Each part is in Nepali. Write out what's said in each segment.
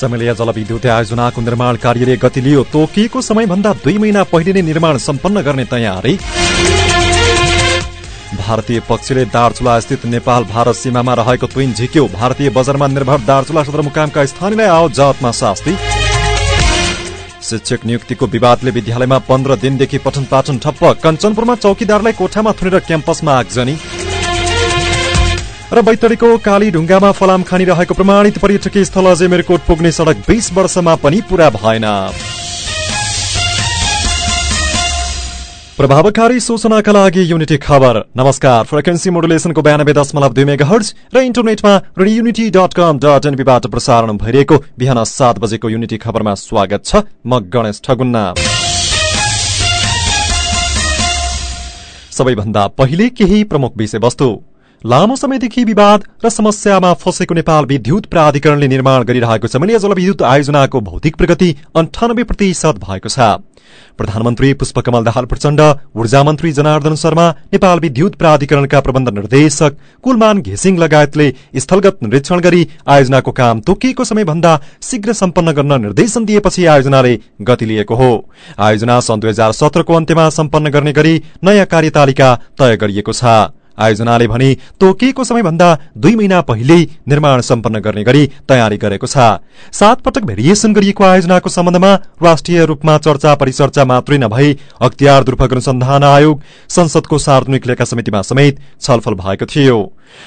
चमेलिया जलविद्युत आयोजनाको निर्माण कार्यले गति लियो। तोकिएको समयभन्दा दुई महिना पहिले नै निर्माण सम्पन्न गर्ने तयारी? भारतीय पक्षले दार्चुला स्थित नेपाल भारत सीमामा रहेको ट्विन झिक्यो। भारतीय बजारमा निर्भर दार्चुला सदरमुकामका स्थानीयलाई आओ जातमा शास्ति। शिक्षक नियुक्तिको विवादले विद्यालयमा पन्ध्र दिनदेखि पठन पाठन ठप्प। कञ्चनपुरमा चौकीदारलाई कोठामा थुनेर क्याम्पसमा आगजनी। र बैतडीको काली ढुङ्गामा फलाम खानी रहेको प्रमाणित पर्यटकीय स्थल अझै मेरकोट पुग्ने सड़क बीस वर्षमा पनि पूरा भएन। प्रभावकारी सूचनाका लागि युनिटी खबर। नमस्कार फ्रिक्वेन्सी मोडुलेसनको बयानब्बे दशमलव दुई मेगा हर्ज र इन्टरनेटमा युनिटी डट कम डट एनपीबाट प्रसारण भइरहेको बिहान सात बजेको युनिटी खबरमा स्वागत छ म गणेश ठगुन्ना। सबैभन्दा पहिले केही प्रमुख विषयवस्तु। लामो समयदेखि विवाद र समस्यामा फँसेको नेपाल विद्युत प्राधिकरणले निर्माण गरिरहेको चमेलिया जलविद्युत आयोजनाको भौतिक प्रगति अन्ठानब्बे प्रतिशत भएको छ। प्रधानमन्त्री पुष्पकमल दाहाल प्रचण्ड ऊर्जा मन्त्री जनार्दन शर्मा नेपाल विद्युत प्राधिकरणका प्रबन्ध निर्देशक कुलमान घिसिङ लगायतले स्थलगत निरीक्षण गरी आयोजनाको काम तोकिएको समयभन्दा शीघ्र सम्पन्न गर्न निर्देशन दिएपछि आयोजनाले गति लिएको हो। आयोजना सन् दुई हजार सत्रको अन्त्यमा सम्पन्न गर्ने गरी नयाँ कार्यतालिका तय गरिएको छ। आयोजनाले भने तोकिएको समयभन्दा दुई महिना पहिल्यै निर्माण सम्पन्न गर्ने गरी तयारी गरेको छ। सात पटक भेरिएसन गरिएको आयोजनाको सम्बन्धमा राष्ट्रिय रूपमा चर्चा परिचर्चा मात्रै नभई अख्तियार दुर्भग अनुसन्धान आयोग संसदको सार्वजनिक लेखा समितिमा समेत छलफल भएको थियो।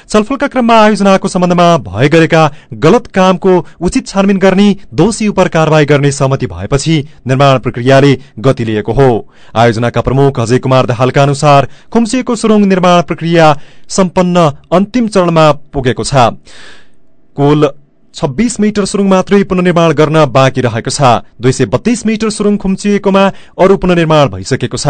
छलफलका क्रममा आयोजनाको सम्बन्धमा भए गरेका गलत कामको उचित छानबिन गर्ने दोषी उप कार्यवाही गर्ने सहमति भएपछि निर्माण प्रक्रियाले गति लिएको हो। आयोजनाका प्रमुख अजय कुमार दाहालका अनुसार खुम्सिएको सुरुङ निर्माण प्रक्रिया सम्पन्न अन्तिम चरणमा पुगेको छ। कुल छब्बीस मिटर सुरुङ मात्रै पुननिर्माण गर्न बाँकी रहेको छ। दुई सय बत्तीस मिटर सुरुङ खुम्चिएकोमा अरू पुननिर्माण भइसकेको छ।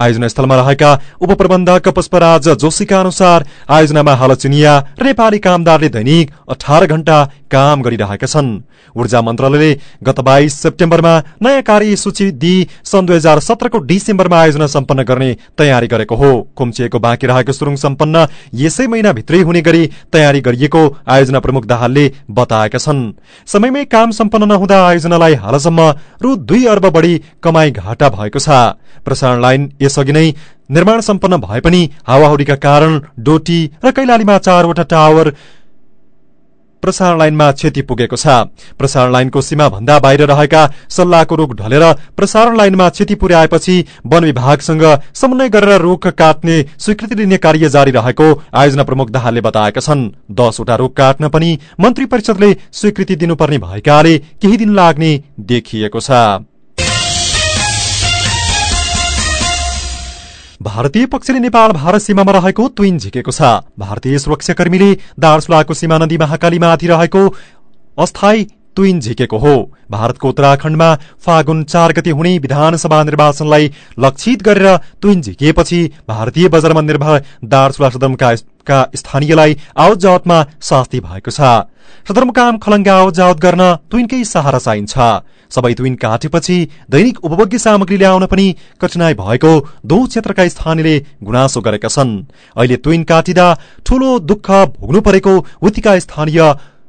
आयोजना स्थलमा रहेका उपप्रबन्धक पुष्पराज जोशीका अनुसार आयोजनामा हाल चिनिया र नेपाली कामदारले दैनिक अठार घण्टा काम गरिरहेका छन्। ऊर्जा मन्त्रालयले गत बाइस सेप्टेम्बरमा नयाँ कार्य सूची दिई सन् दुई हजार सत्रको डिसेम्बरमा आयोजना सम्पन्न गर्ने तयारी गरेको हो। कुम्चिएको बाँकी रहेको सुरुङ सम्पन्न यसै महिनाभित्रै हुने गरी तयारी गरिएको आयोजना प्रमुख दाहालले बताएका छन्। समयमै काम सम्पन्न नहुँदा आयोजनालाई हालसम्म रु दुई अर्ब बढ़ी कमाई घाटा भएको छ। प्रसारण लाइन यसअघि नै निर्माण सम्पन्न भए पनि हावाहुरीका कारण डोटी र कैलालीमा चारवटा टावर प्रसारण लाइनमा क्षति पुगेको छ। प्रसारण लाइनको सीमा भन्दा बाहिर रहेका सल्लाहको रूख ढलेर प्रसारण लाइनमा क्षति पुर्याएपछि वन विभागसँग समन्वय गरेर रूख काट्ने स्वीकृति लिने कार्य जारी रहेको आयोजना प्रमुख दाहालले बताएका छन्। दसवटा रूख काट्न पनि मन्त्री परिषदले स्वीकृति दिनुपर्ने भएकाले केही दिन लाग्ने देखिएको छ। भारतीय पक्षले नेपाल भारत सीमामा रहेको तुइन झिकेको छ। भारतीय सुरक्षाकर्मीले दार्चुलाको सीमा नदी महाकालीमाथि रहेको अस्थायी तुइन झिकेको हो। भारतको उत्तराखण्डमा फागुन चार गति हुने विधानसभा निर्वाचनलाई लक्षित गरेर तुइन झिकिएपछि भारतीय बजारमा निर्भर दार्चुला सदरमुका स्थानीयलाई आवत जावतमा शास्ति भएको छ। सदरमुकाम खलङ्गा आवत जावत गर्न तुइनकै सहारा चाहिन्छ। सबै तुइन काटेपछि दैनिक उपभोग्य सामग्री ल्याउन पनि कठिनाई भएको दो क्षेत्रका स्थानीयले गुनासो गरेका छन्। अहिले तुइन काटिँदा ठूलो दुःख भोग्नु परेको उतिका स्थानीय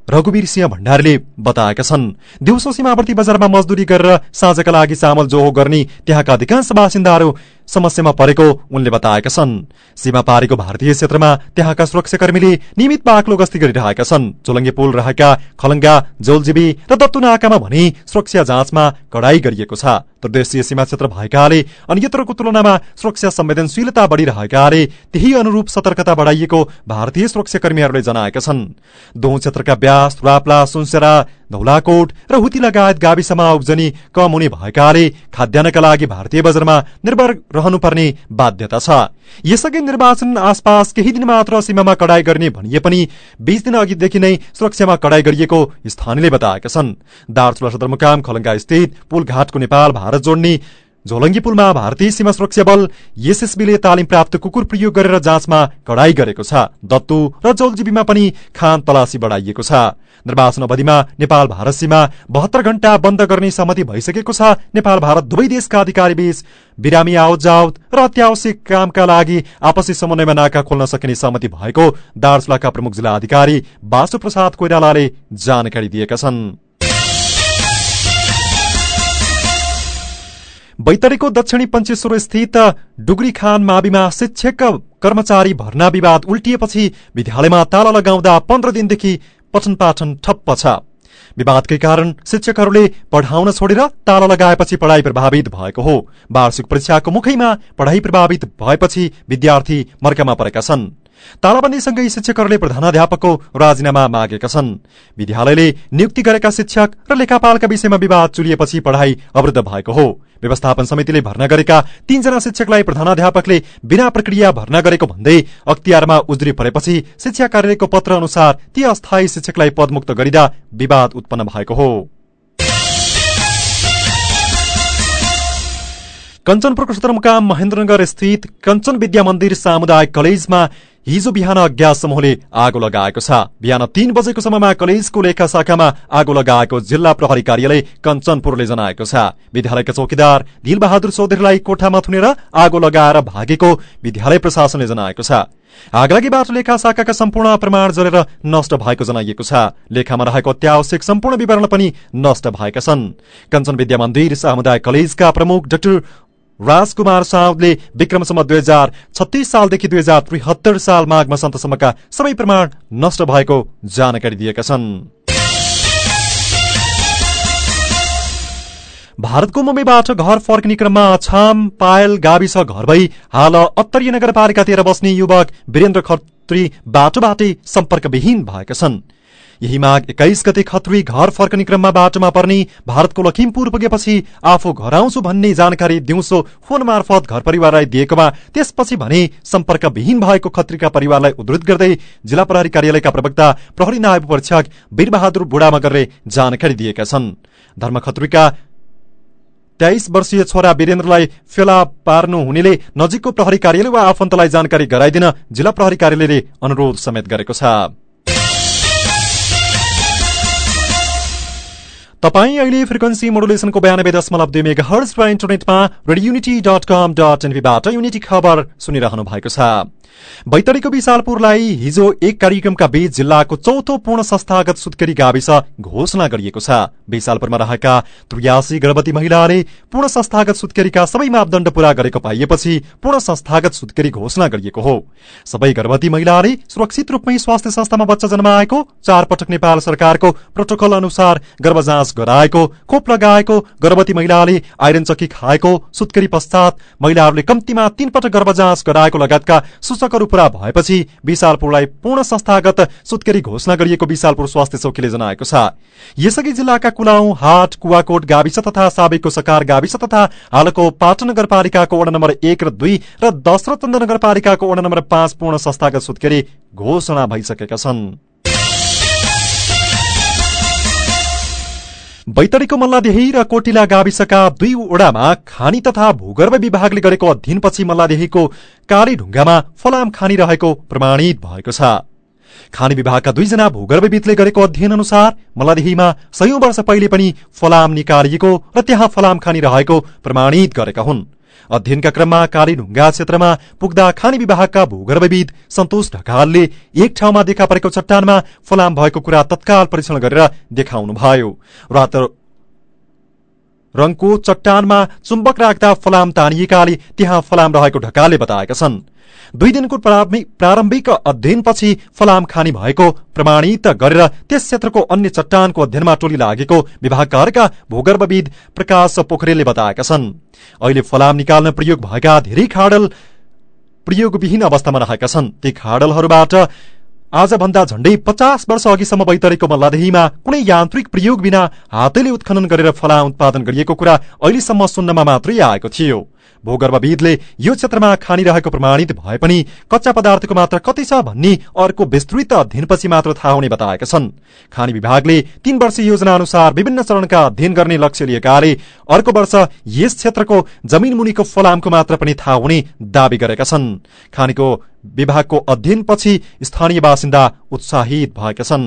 रघुवीर सिंह भण्डारीले बताएका छन्। दिउँसो सीमावर्ती बजारमा मजदुरी गरेर साँझका लागि चामल जोहो गर्ने त्यहाँका अधिकांश बासिन्दाहरू समस्यामा परेको उनले बताएका छन्। सीमा पारेको भारतीय क्षेत्रमा त्यहाँका सुरक्षाकर्मीले नियमित बाक्लो गस्ती गरिरहेका छन्। चोलङ्गे पुल रहेका खलङ्गा जौलजीबी र दत्तु नाकामा भने सुरक्षा जाँचमा कडाई गरिएको छ। त्रिदेशीय सीमा क्षेत्र भएकाले अनि यत्रको तुलनामा सुरक्षा संवेदनशीलता बढ़िरहेकाले त्यही अनुरूप सतर्कता बढ़ाइएको भारतीय सुरक्षाकर्मीहरूले जनाएका छन्। दो क्षेत्रका ब्यास राप्ला सुनसेरा धौलाकोट र हुती लगायत गाविसमा उब्जनी कम हुने भएकाले खाद्यान्नका लागि भारतीय बजारमा निर्भर रहनुपर्ने बाध्यता छ। यसअघि निर्वाचन आसपास केही दिन मात्र सीमामा कडाई गर्ने भनिए पनि बीस दिन अघिदेखि नै सुरक्षामा कडाई गरिएको स्थानीयले बताएका छन्। दार्चुला सदरमुकाम खलङ्गा स्थित पुलघाटको नेपाल भारत जोड्ने झोलङ्गी पुलमा भारतीय सीमा सुरक्षा बल एसएसबीले तालिम प्राप्त कुकुर प्रयोग गरेर जाँचमा कडाई गरेको छ। दत्तु र जौलजीबीमा पनि खान तलासी बढ़ाइएको छ। निर्वाचन अवधिमा नेपाल भारत सीमा बहत्तर घण्टा बन्द गर्ने सहमति भइसकेको छ। नेपाल भारत दुवै देशका अधिकारीबीच बिरामी आवत जावत र अत्यावश्यक कामका लागि आपसी समन्वयमा नाका खोल्न सकिने सहमति भएको दार्चुलाका प्रमुख जिल्ला अधिकारी वासुप्रसाद कोइरालाले जानकारी दिएका छन्। बैतडीको दक्षिणी पञ्चेश्वर स्थित डुग्री खान माविमा शिक्षक कर्मचारी भर्ना विवाद उल्टिएपछि विद्यालयमा ताला लगाउँदा पन्ध्र दिनदेखि पठन पाठन ठप्प छ। विवादकै कारण शिक्षकहरूले पढाउन छोडेर ताला लगाएपछि पढ़ाई प्रभावित भएको हो। वार्षिक परीक्षाको मुखैमा पढ़ाई प्रभावित भएपछि विद्यार्थी मर्कामा परेका छन्। तालाबन्दीसँगै शिक्षकहरूले प्रधानाध्यापकको राजीनामा मागेका छन्। विद्यालयले नियुक्ति गरेका शिक्षक र लेखापालका विषयमा विवाद चुलिएपछि पढ़ाई अवृद्ध भएको हो। व्यवस्थापन समितिले भर्ना गरेका तीनजना शिक्षकलाई प्रधानाध्यापकले बिना प्रक्रिया भर्ना गरेको भन्दै अख्तियारमा उज्री परेपछि शिक्षा कार्यालयको पत्र अनुसार ती अस्थायी शिक्षकलाई पदमुक्त गरिँदा विवाद उत्पन्न भएको हो। कञ्चनपुरको सदरमुकाम महेन्द्रनगर स्थित कञ्चन विद्या मन्दिर सामुदायिक कलेजमा हिजो बिहान अज्ञात समूहले आगो लगाएको छ बिहान तीन बजेको समयमा कलेजको लेखा शाखामा आगो लगाएको जिल्ला प्रहरी कार्यालय कञ्चनपुरले जनाएको छ विद्यालयका चौकीदार दिलबहादुर चौधरीलाई कोठामा थुनेर आगो लगाएर भागेको विद्यालय प्रशासनले जनाएको छ आगलागीबाट लेखा शाखाका सम्पूर्ण प्रमाण जलेर नष्ट भएको जनाइएको छ लेखामा रहेको अत्यावश्यक सम्पूर्ण विवरण पनि नष्ट भएका छन् कञ्चन विद्या मन्दिर सामुदायिक कलेजका प्रमुख डाक्टर राजकुमार साउदले विक्रमसम्म दुई हजार छत्तीस सालदेखि दुई हजार त्रिहत्तर साल माघ मसन्तसम्मका सबै प्रमाण नष्ट भएको जानकारी दिएका छन्। भारतको मुम्बईबाट घर फर्किने क्रममा छाम पायल गाविस घर भई हाल अत्तरीय नगरपालिका तेह्र बस्ने युवक वीरेन्द्र खत्री बाटोबाटै सम्पर्कविहीन भएका छन्। यही माघ एक्काइस गते खत्री घर फर्कने क्रममा बाटोमा पर्ने भारतको लखिमपुर पुगेपछि आफू घर आउँछु भन्ने जानकारी दिउँसो फोन मार्फत घर परिवारलाई दिएकोमा त्यसपछि भने सम्पर्क विहीन भएको खत्रीका परिवारलाई उद्धृत गर्दै जिल्ला प्रहरी कार्यालयका प्रवक्ता प्रहरी नायब परीक्षक वीरबहादुर बुढामा गरेर जानकारी दिएका छन्। धर्म खत्रीका तेइस वर्षीय छोरा वीरेन्द्रलाई फेला पार्नु हुनेले नजिकको प्रहरी कार्यालय वा आफन्तलाई जानकारी गराइदिन जिल्ला प्रहरी कार्यालयले अनुरोध समेत गरेको छ। तपाईँ अहिले फ्रिक्वेन्सी मोडुलेसनको बयानब्बे दशमलव दुई युनिटी खबर सुनिरहनु भएको छ। बैतडीको विशालपुरलाई हिजो एक कार्यक्रमका बीच जिल्लाको चौथो पूर्ण संस्थागत सुत्केरी गाविस घोषणा गरिएको छ। विशालपुरमा रहेका त्रियासी गर्भवती महिलाले पूर्ण संस्थागत सुत्केरीका सबै मापदण्ड पूरा गरेको पाइएपछि पूर्ण संस्थागत सुत्केरी घोषणा गरिएको हो। सबै गर्भवती महिलाले सुरक्षित रूपमै स्वास्थ्य संस्थामा बच्चा जन्माएको चार पटक नेपाल सरकारको प्रोटोकल अनुसार गर्भ जाँच गराएको खोप लगाएको गर्भवती महिलाले आइरन चक्की खाएको सुत्केरी पश्चात महिलाहरूले कम्तीमा तीन पटक गर्भ जाँच गराएको लगायतका सूचकहरू पूरा भएपछि विशालपुरलाई पूर्ण संस्थागत सुत्केरी घोषणा गरिएको विशालपुर स्वास्थ्य चौकीले जनाएको छ। यसअघि जिल्लाका कुलाउ हाट कुवाकोट गाविस तथा साबिकको सकार गाविस तथा हालको पाटन नगरपालिकाको वडा नम्बर एक र दुई र दशरथ नगरपालिकाको वडा नम्बर पाँच पूर्ण संस्थागत सुत्केरी घोषणा भइसकेका छन्। बैतडीको मल्लादेही र कोटिला गाविसका दुई वडामा खानी तथा भूगर्भ विभागले गरेको अध्ययनपछि मल्लादेहीको काली ढुङ्गामा फलाम खानी रहेको प्रमाणित भएको छ। खानी विभागका दुईजना भूगर्भविदले गरेको अध्ययन अनुसार मल्लादेहीमा सयौं वर्ष पहिले पनि फलाम निकालिएको र त्यहाँ फलाम खानी रहेको प्रमाणित गरेका हुन्। अध्ययनका क्रममा ढुङ्गा क्षेत्रमा पुग्दा खानी विभागका भूगर्भविद सन्तोष ढकालले एक ठाउँमा देखा परेको चट्टानमा फलाम भएको कुरा तत्काल परीक्षण गरेर देखाउनुभयो। रङको चट्टानमा चुम्बक राख्दा फलाम तानिएकाले त्यहाँ फलाम रहेको ढकालले बताएका छन्। दुई दिनको प्रारम्भिक अध्ययनपछि फलाम खानी भएको प्रमाणित गरेर त्यस क्षेत्रको अन्य चट्टानको अध्ययनमा टोली लागेको विभागका भूगर्भविद प्रकाश पोखरेलले बताएका छन्। अहिले फलाम निकाल्न प्रयोग भएका धेरै खाडल प्रयोगविहीन अवस्थामा रहेका छन्। ती खाडलहरूबाट आजभन्दा झण्डै पचास वर्ष अघिसम्म बैतरेको मल्लादेहीमा कुनै यान्त्रिक प्रयोग बिना हातैले उत्खनन गरेर फला उत्पादन गरिएको कुरा अहिलेसम्म सुन्नमा मात्रै आएको थियो। भूगर्भविदले यो क्षेत्रमा खानिरहेको प्रमाणित भए पनि कच्चा पदार्थको मात्रा कति छ भन्ने अर्को विस्तृत अध्ययनपछि मात्र थाहा हुने बताएका छन्। खानी विभागले तीन वर्ष योजना अनुसार विभिन्न चरणका अध्ययन गर्ने लक्ष्य लिएकाले अर्को वर्ष यस क्षेत्रको जमिन मुनिको फलामको मात्रा पनि थाहा हुने दावी गरेका छन्। खानीको विभागको अध्ययनपछि स्थानीय बासिन्दा उत्साहित भएका छन्।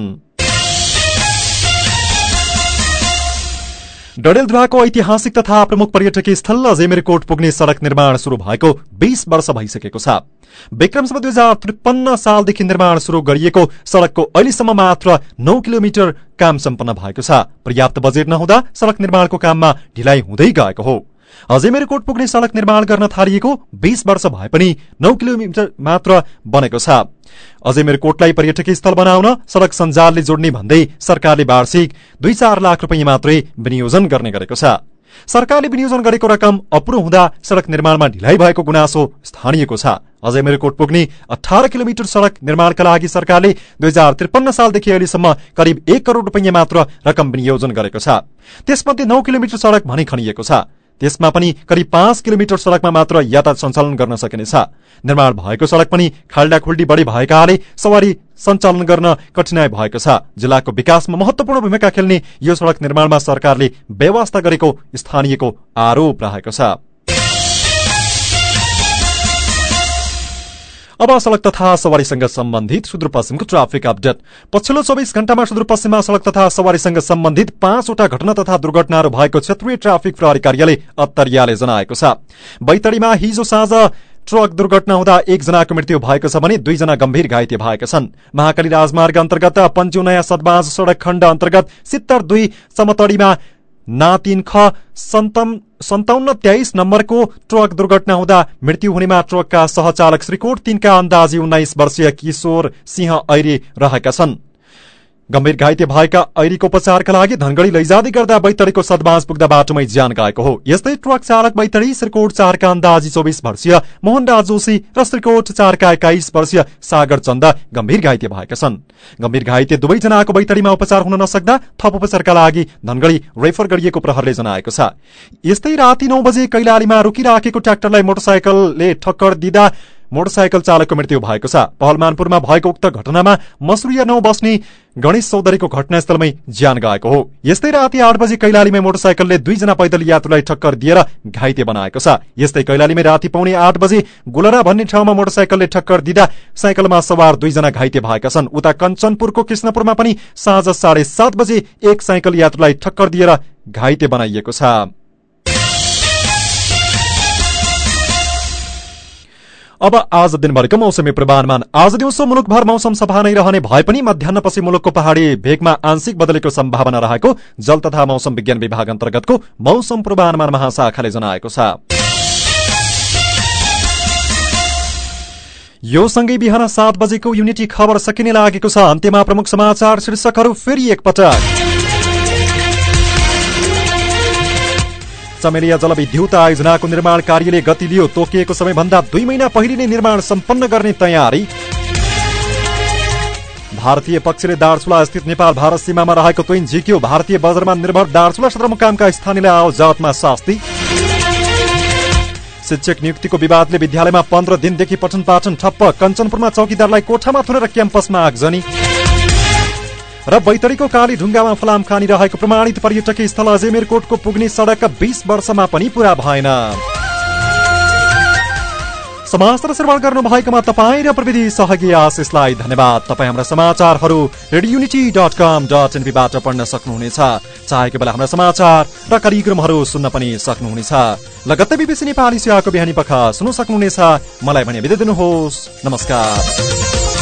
डडेलधुवाको ऐतिहासिक तथा प्रमुख पर्यटकीय स्थल अजेमेरकोट पुग्ने सड़क निर्माण शुरू भएको बीस वर्ष भइसकेको छ। विक्रमसम्म दुई हजार त्रिपन्न सालदेखि निर्माण शुरू गरिएको सड़कको अहिलेसम्म मात्र नौ किलोमिटर काम सम्पन्न भएको छ। पर्याप्त बजेट नहुँदा सड़क निर्माणको काममा ढिलाइ हुँदै गएको हो। अजमेरकोट पुग्ने सड़क निर्माण गर्न थालिएको बीस वर्ष भए पनि नौ किलोमिटर मात्र बनेको छ। अजमेरकोटलाई पर्यटकीय स्थल बनाउन सड़क सञ्जालले जोड्ने भन्दै सरकारले वार्षिक दुई चार लाख रुपियाँ मात्रै विनियोजन गर्ने गरेको छ। सरकारले विनियोजन गरेको रकम अपुरो हुँदा सड़क निर्माणमा ढिलाइ भएको गुनासो स्थानीयको छ। अजमेरकोट पुग्ने अठार किलोमिटर सड़क निर्माणका लागि सरकारले दुई हजार त्रिपन्न सालदेखि अहिलेसम्म करिब एक करोड़ रुपियाँ मात्र रकम विनियोजन गरेको छ। त्यसमध्ये नौ किलोमिटर सड़क भनी खनिएको छ। त्यसमा पनि करिब पाँच किलोमिटर सड़कमा मात्र यातायात सञ्चालन गर्न सकिनेछ। निर्माण भएको सड़क पनि खाल्डा खुल्डी बढ़ी भएकाले सवारी सञ्चालन गर्न कठिनाई भएको छ। जिल्लाको विकासमा महत्वपूर्ण भूमिका खेल्ने यो सड़क निर्माणमा सरकारले व्यवस्था गरेको स्थानीयको आरोप रहेको छ। अब सड़क तथा सवारीसँग सम्बन्धित सुदूरपश्चिमको ट्राफिक अपडेट। पछिल्लो चौबिस घण्टामा सुदूरपश्चिममा सड़क तथा सवारीसँग सम्बन्धित पाँचवटा घटना तथा दुर्घटनाहरू भएको क्षेत्रीय ट्राफिक प्रहरी कार्यालय अत्तरियाले जनाएको छ। बैतडीमा हिजो साँझ ट्रक दुर्घटना हुँदा एकजनाको मृत्यु भएको छ भने दुईजना गम्भीर घाइते भएका छन्। महाकाली राजमार्ग अन्तर्गत पञ्चु नयाँ सदबाज सड़क खण्ड अन्तर्गत सित्तर दुई समतडीमा ना तीन ख सन्ताउन्न तेइस नम्बरको ट्रक दुर्घटना हुँदा मृत्यु हुनेमा ट्रकका सहचालक श्रीकोट तीनका अन्दाजी उन्नाइस वर्षीय किशोर सिंह ऐरी रहेका छन्। गम्भीर घाइते भएका ऐरीको उपचारका लागि धनगढ़ी लैजाँदै गर्दा बैतडीको सदबाज पुग्दा बाटोमै ज्यान गएको हो। यस्तै ट्रक चालक बैतडी श्रीकोट चारका अन्दाजी चौबिस वर्षीय मोहन राज जोशी र श्रीकोट चारका एक्काइस वर्षीय सागर चन्द गम्भीर घाइते भएका छन्। गम्भीर घाइते दुवैजनाको बैतडीमा उपचार हुन नसक्दा थप उपचारका लागि धनगढ़ी रेफर गरिएको प्रहरले जनाएको छ। यस्तै राति नौ बजे कैलालीमा रोकिराखेको ट्राक्टरलाई मोटरसाइकलले ठक्कर दिँदा मोटरसाइकल चालकको मृत्यु भएको छ। पहलमानपुरमा भएको उक्त घटनामा मसुरिया नौ बस्ने गणेश चौधरीको घटनास्थलमै ज्यान गएको हो। यस्तै राति आठ बजी कैलालीमै मोटरसाइकलले दुईजना पैदल यात्रुलाई ठक्कर दिएर घाइते बनाएको छ। यस्तै कैलालीमै राति पाउने आठ बजी गुलरा भन्ने ठाउँमा मोटरसाइकलले ठक्कर दिँदा साइकलमा सवार दुईजना घाइते भएका छन्। उता कञ्चनपुरको कृष्णपुरमा पनि साँझ साढे सात बजे एक साइकल यात्रुलाई ठक्कर दिएर घाइते बनाइएको छ। अब आज दिनभरिको मौसमी पूर्वानुमान। आज दिउँसो मुलुकभर मौसम सफा नै रहने भए पनि मध्याहपछि मुलुकको पहाड़ी भेगमा आंशिक बदलेको सम्भावना रहेको जल तथा मौसम विज्ञान विभाग अन्तर्गतको मौसम पूर्वानुमान महाशाखाले जनाएको छ। यो सँगै बिहान सात बजेको युनिटी खबर सकिने लागेको छ। अन्त्यमा प्रमुख समाचार शीर्षकहरू फेरि एकपटक। चमेलिया जलविद्युत आयोजनाको निर्माण कार्यले गति लियो। तोकिएको समयभन्दा दुई महिना पहिले नै निर्माण सम्पन्न गर्ने तयारी। भारतीय पक्षले दार्चुला स्थित नेपाल भारत सीमामा रहेको तुइन झिक्यो। भारतीय बजारमा निर्भर दार्चुला सदरमुकामका स्थानीयलाई आओ जातमा शास्ति। शिक्षक नियुक्तिको विवादले विद्यालयमा पन्ध्र दिनदेखि पठन पाठन ठप्प। कञ्चनपुरमा चौकीदारलाई कोठामा थुनेर क्याम्पसमा आगजनी। र बैतडीको काली ढुङ्गामा फलाम खानी रहेको प्रमाणित पर्यटकीय स्थल अजमेरकोटको पुग्ने सडक बीस वर्षमा पनि पूरा भएन। समाचार श्रवण गर्नु भएकोमा तपाईँ र प्रविधि सहयोगी आशिषलाई धन्यवाद। तपाईँ हाम्रा समाचारहरू radio unity dot com dot एनपीबाट पढ्न सक्नुहुनेछ। चाहेको बेला हाम्रा समाचार र कार्यक्रमहरू सुन्न पनि सक्नुहुनेछ। लगत्तै बिबिसी नेपाली सेवाको बिहानी पख सुन्न सक्नुहुनेछ। मलाई भने बिदा दिनुहोस्। नमस्कार।